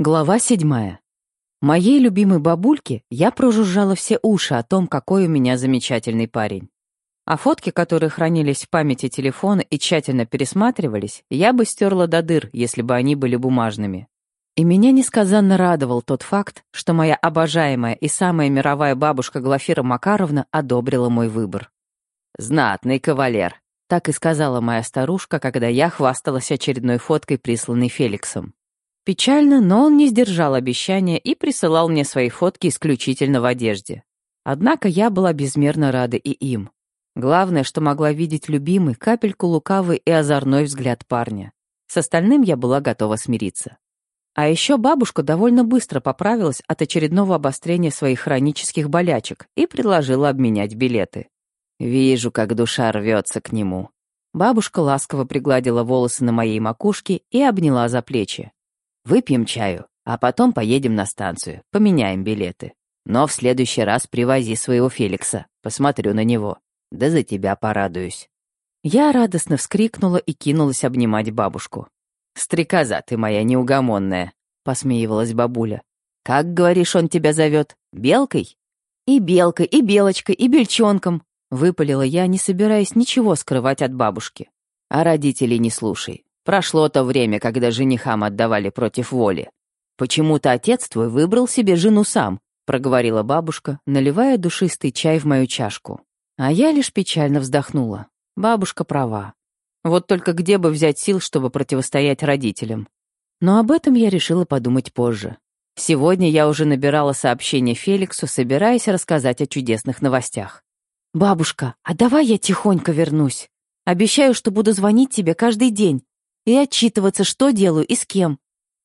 Глава седьмая. Моей любимой бабульке я прожужжала все уши о том, какой у меня замечательный парень. А фотки, которые хранились в памяти телефона и тщательно пересматривались, я бы стерла до дыр, если бы они были бумажными. И меня несказанно радовал тот факт, что моя обожаемая и самая мировая бабушка Глафира Макаровна одобрила мой выбор. «Знатный кавалер», — так и сказала моя старушка, когда я хвасталась очередной фоткой, присланной Феликсом. Печально, но он не сдержал обещания и присылал мне свои фотки исключительно в одежде. Однако я была безмерно рада и им. Главное, что могла видеть любимый, капельку лукавый и озорной взгляд парня. С остальным я была готова смириться. А еще бабушка довольно быстро поправилась от очередного обострения своих хронических болячек и предложила обменять билеты. Вижу, как душа рвется к нему. Бабушка ласково пригладила волосы на моей макушке и обняла за плечи. Выпьем чаю, а потом поедем на станцию, поменяем билеты. Но в следующий раз привози своего Феликса, посмотрю на него. Да за тебя порадуюсь». Я радостно вскрикнула и кинулась обнимать бабушку. «Стрекоза ты моя неугомонная», — посмеивалась бабуля. «Как, говоришь, он тебя зовет? Белкой?» «И белкой, и белочкой, и бельчонком», — выпалила я, не собираясь ничего скрывать от бабушки. «А родителей не слушай. Прошло то время, когда женихам отдавали против воли. Почему-то отец твой выбрал себе жену сам, проговорила бабушка, наливая душистый чай в мою чашку. А я лишь печально вздохнула. Бабушка права. Вот только где бы взять сил, чтобы противостоять родителям? Но об этом я решила подумать позже. Сегодня я уже набирала сообщение Феликсу, собираясь рассказать о чудесных новостях. «Бабушка, а давай я тихонько вернусь. Обещаю, что буду звонить тебе каждый день и отчитываться, что делаю и с кем.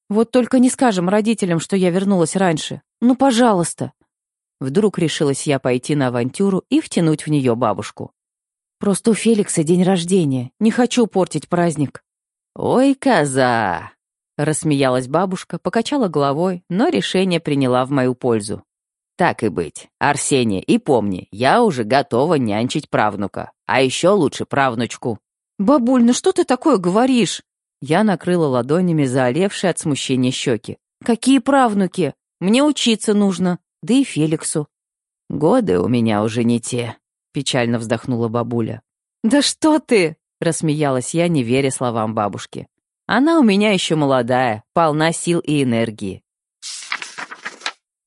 Вот только не скажем родителям, что я вернулась раньше. Ну, пожалуйста. Вдруг решилась я пойти на авантюру и втянуть в нее бабушку. Просто у Феликса день рождения. Не хочу портить праздник. Ой, коза! Рассмеялась бабушка, покачала головой, но решение приняла в мою пользу. Так и быть. Арсения, и помни, я уже готова нянчить правнука. А еще лучше правнучку. «Бабуль, ну что ты такое говоришь?» Я накрыла ладонями заолевшие от смущения щеки. «Какие правнуки? Мне учиться нужно, да и Феликсу». «Годы у меня уже не те», — печально вздохнула бабуля. «Да что ты!» — рассмеялась я, не веря словам бабушки. «Она у меня еще молодая, полна сил и энергии».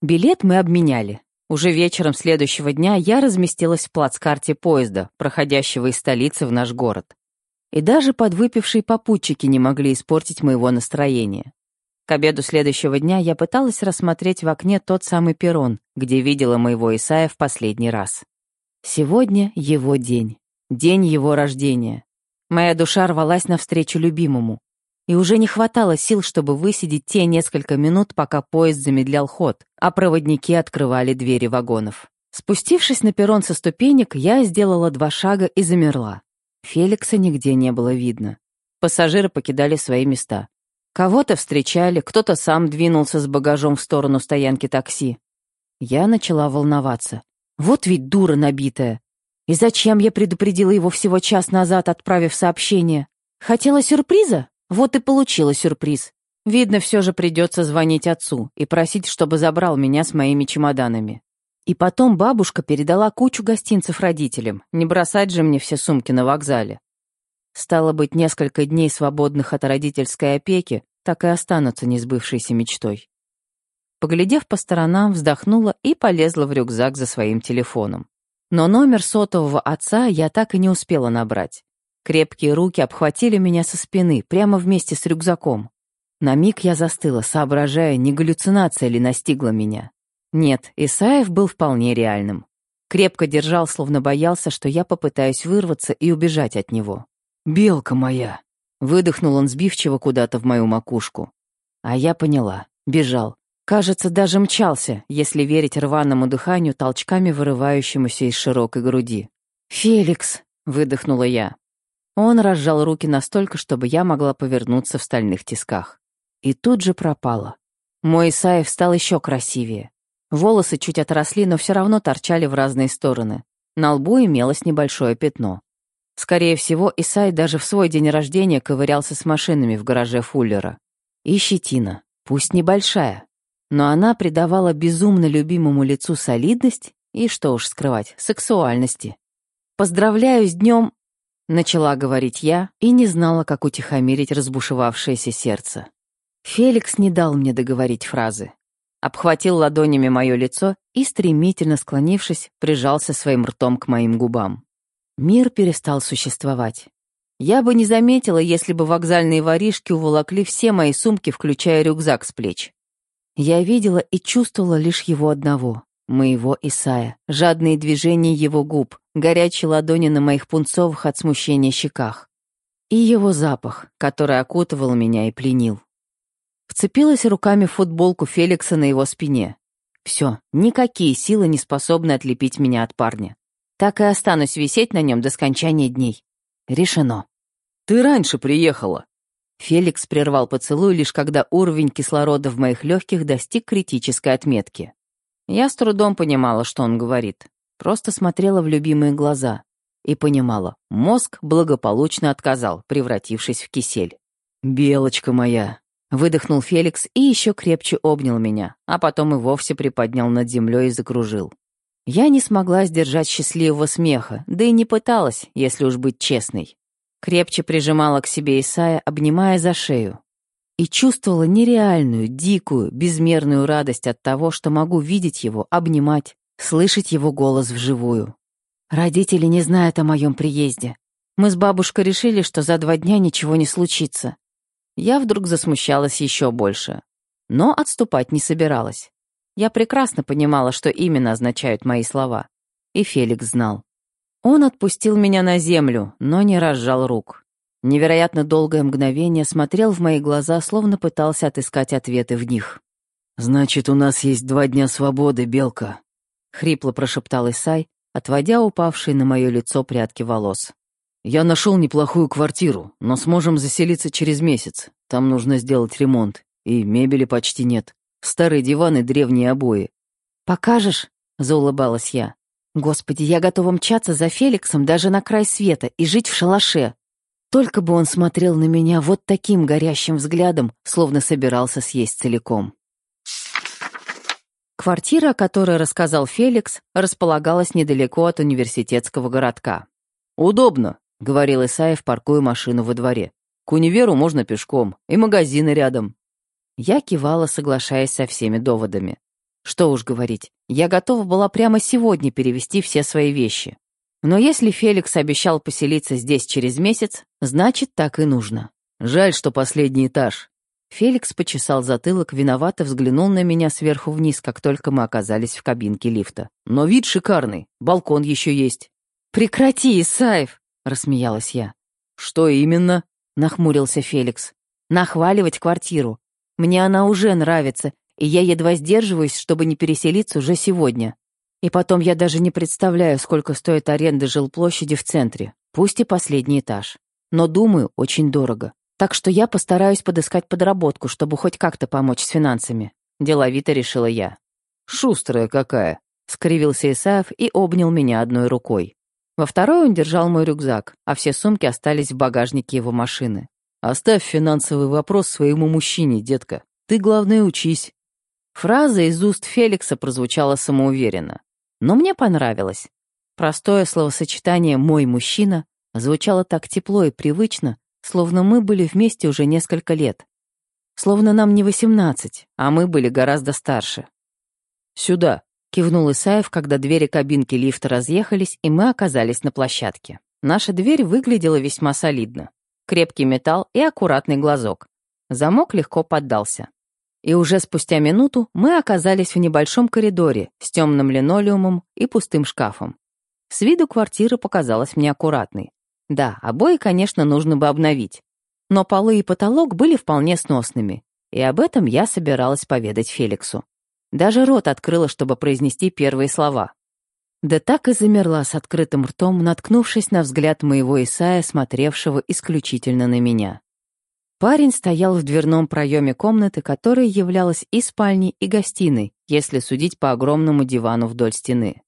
Билет мы обменяли. Уже вечером следующего дня я разместилась в плацкарте поезда, проходящего из столицы в наш город и даже подвыпившие попутчики не могли испортить моего настроения. К обеду следующего дня я пыталась рассмотреть в окне тот самый перрон, где видела моего Исая в последний раз. Сегодня его день, день его рождения. Моя душа рвалась навстречу любимому, и уже не хватало сил, чтобы высидеть те несколько минут, пока поезд замедлял ход, а проводники открывали двери вагонов. Спустившись на перрон со ступенек, я сделала два шага и замерла. Феликса нигде не было видно. Пассажиры покидали свои места. Кого-то встречали, кто-то сам двинулся с багажом в сторону стоянки такси. Я начала волноваться. Вот ведь дура набитая. И зачем я предупредила его всего час назад, отправив сообщение? Хотела сюрприза? Вот и получила сюрприз. Видно, все же придется звонить отцу и просить, чтобы забрал меня с моими чемоданами. И потом бабушка передала кучу гостинцев родителям, не бросать же мне все сумки на вокзале. Стало быть, несколько дней свободных от родительской опеки так и останутся несбывшейся мечтой. Поглядев по сторонам, вздохнула и полезла в рюкзак за своим телефоном. Но номер сотового отца я так и не успела набрать. Крепкие руки обхватили меня со спины, прямо вместе с рюкзаком. На миг я застыла, соображая, не галлюцинация ли настигла меня. Нет, Исаев был вполне реальным. Крепко держал, словно боялся, что я попытаюсь вырваться и убежать от него. «Белка моя!» Выдохнул он сбивчиво куда-то в мою макушку. А я поняла. Бежал. Кажется, даже мчался, если верить рваному дыханию, толчками вырывающемуся из широкой груди. «Феликс!» — выдохнула я. Он разжал руки настолько, чтобы я могла повернуться в стальных тисках. И тут же пропала. Мой Исаев стал еще красивее. Волосы чуть отросли, но все равно торчали в разные стороны. На лбу имелось небольшое пятно. Скорее всего, Исай даже в свой день рождения ковырялся с машинами в гараже Фуллера. И щетина. Пусть небольшая, но она придавала безумно любимому лицу солидность и, что уж скрывать, сексуальности. «Поздравляю с днем!» — начала говорить я и не знала, как утихомирить разбушевавшееся сердце. Феликс не дал мне договорить фразы. Обхватил ладонями мое лицо и, стремительно склонившись, прижался своим ртом к моим губам. Мир перестал существовать. Я бы не заметила, если бы вокзальные воришки уволокли все мои сумки, включая рюкзак с плеч. Я видела и чувствовала лишь его одного, моего Исая, жадные движения его губ, горячие ладони на моих пунцовых от смущения щеках. И его запах, который окутывал меня и пленил. Вцепилась руками в футболку Феликса на его спине. Все, никакие силы не способны отлепить меня от парня. Так и останусь висеть на нем до скончания дней. Решено. «Ты раньше приехала», Феликс прервал поцелуй лишь когда уровень кислорода в моих легких достиг критической отметки. Я с трудом понимала, что он говорит. Просто смотрела в любимые глаза. И понимала, мозг благополучно отказал, превратившись в кисель. «Белочка моя!» Выдохнул Феликс и еще крепче обнял меня, а потом и вовсе приподнял над землей и закружил. Я не смогла сдержать счастливого смеха, да и не пыталась, если уж быть честной. Крепче прижимала к себе Исая, обнимая за шею. И чувствовала нереальную, дикую, безмерную радость от того, что могу видеть его, обнимать, слышать его голос вживую. Родители не знают о моем приезде. Мы с бабушкой решили, что за два дня ничего не случится. Я вдруг засмущалась еще больше. Но отступать не собиралась. Я прекрасно понимала, что именно означают мои слова. И Феликс знал. Он отпустил меня на землю, но не разжал рук. Невероятно долгое мгновение смотрел в мои глаза, словно пытался отыскать ответы в них. «Значит, у нас есть два дня свободы, Белка», — хрипло прошептал Исай, отводя упавшие на мое лицо прядки волос. «Я нашел неплохую квартиру, но сможем заселиться через месяц. Там нужно сделать ремонт, и мебели почти нет. Старые диваны, древние обои». «Покажешь?» — заулыбалась я. Господи, я готова мчаться за Феликсом даже на край света и жить в шалаше. Только бы он смотрел на меня вот таким горящим взглядом, словно собирался съесть целиком. Квартира, о которой рассказал Феликс, располагалась недалеко от университетского городка. «Удобно», — говорил Исаев, паркуя машину во дворе. «К универу можно пешком, и магазины рядом». Я кивала, соглашаясь со всеми доводами. Что уж говорить, я готова была прямо сегодня перевести все свои вещи. Но если Феликс обещал поселиться здесь через месяц, значит, так и нужно. Жаль, что последний этаж. Феликс почесал затылок, виновато взглянул на меня сверху вниз, как только мы оказались в кабинке лифта. Но вид шикарный, балкон еще есть. «Прекрати, Исаев!» — рассмеялась я. «Что именно?» — нахмурился Феликс. «Нахваливать квартиру. Мне она уже нравится, и я едва сдерживаюсь, чтобы не переселиться уже сегодня. И потом я даже не представляю, сколько стоит аренда жилплощади в центре, пусть и последний этаж. Но, думаю, очень дорого. Так что я постараюсь подыскать подработку, чтобы хоть как-то помочь с финансами. Деловито решила я. «Шустрая какая!» — скривился Исаев и обнял меня одной рукой. Во второй он держал мой рюкзак, а все сумки остались в багажнике его машины. «Оставь финансовый вопрос своему мужчине, детка. Ты, главное, учись. Фраза из уст Феликса прозвучала самоуверенно. Но мне понравилось. Простое словосочетание «мой мужчина» звучало так тепло и привычно, словно мы были вместе уже несколько лет. Словно нам не восемнадцать, а мы были гораздо старше. «Сюда», — кивнул Исаев, когда двери кабинки лифта разъехались, и мы оказались на площадке. Наша дверь выглядела весьма солидно. Крепкий металл и аккуратный глазок. Замок легко поддался. И уже спустя минуту мы оказались в небольшом коридоре с темным линолеумом и пустым шкафом. С виду квартира показалась мне аккуратной. Да, обои, конечно, нужно бы обновить. Но полы и потолок были вполне сносными, и об этом я собиралась поведать Феликсу. Даже рот открыла, чтобы произнести первые слова. Да так и замерла с открытым ртом, наткнувшись на взгляд моего Исая, смотревшего исключительно на меня. Парень стоял в дверном проеме комнаты, которая являлась и спальней, и гостиной, если судить по огромному дивану вдоль стены.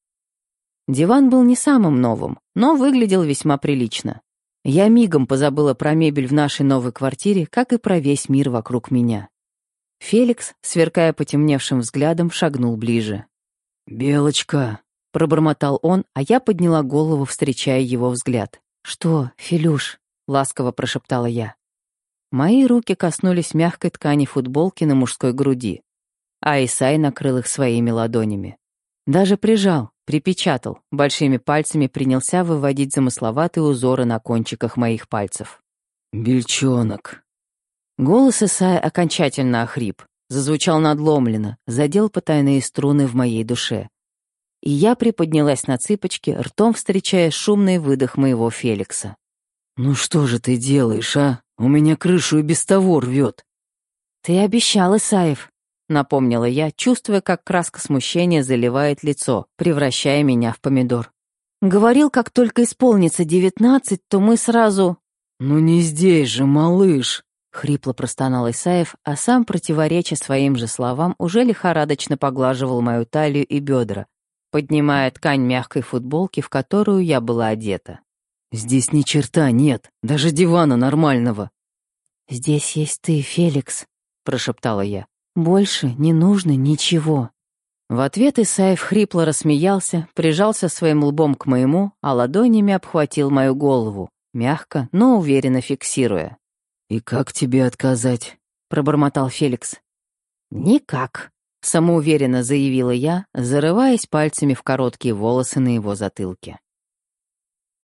Диван был не самым новым, но выглядел весьма прилично. Я мигом позабыла про мебель в нашей новой квартире, как и про весь мир вокруг меня. Феликс, сверкая потемневшим взглядом, шагнул ближе. «Белочка!» — пробормотал он, а я подняла голову, встречая его взгляд. «Что, Филюш?» — ласково прошептала я. Мои руки коснулись мягкой ткани футболки на мужской груди, а Исай накрыл их своими ладонями. Даже прижал, припечатал, большими пальцами принялся выводить замысловатые узоры на кончиках моих пальцев. «Бельчонок!» Голос Исая окончательно охрип, зазвучал надломленно, задел потайные струны в моей душе. И я приподнялась на цыпочки, ртом встречая шумный выдох моего Феликса. «Ну что же ты делаешь, а? У меня крышу и без того рвет». «Ты обещал, Исаев», — напомнила я, чувствуя, как краска смущения заливает лицо, превращая меня в помидор. «Говорил, как только исполнится девятнадцать, то мы сразу...» «Ну не здесь же, малыш!» Хрипло простонал Исаев, а сам, противореча своим же словам, уже лихорадочно поглаживал мою талию и бедра, поднимая ткань мягкой футболки, в которую я была одета. «Здесь ни черта нет, даже дивана нормального». «Здесь есть ты, Феликс», — прошептала я. «Больше не нужно ничего». В ответ Исаев хрипло рассмеялся, прижался своим лбом к моему, а ладонями обхватил мою голову, мягко, но уверенно фиксируя. «И как тебе отказать?» — пробормотал Феликс. «Никак», — самоуверенно заявила я, зарываясь пальцами в короткие волосы на его затылке.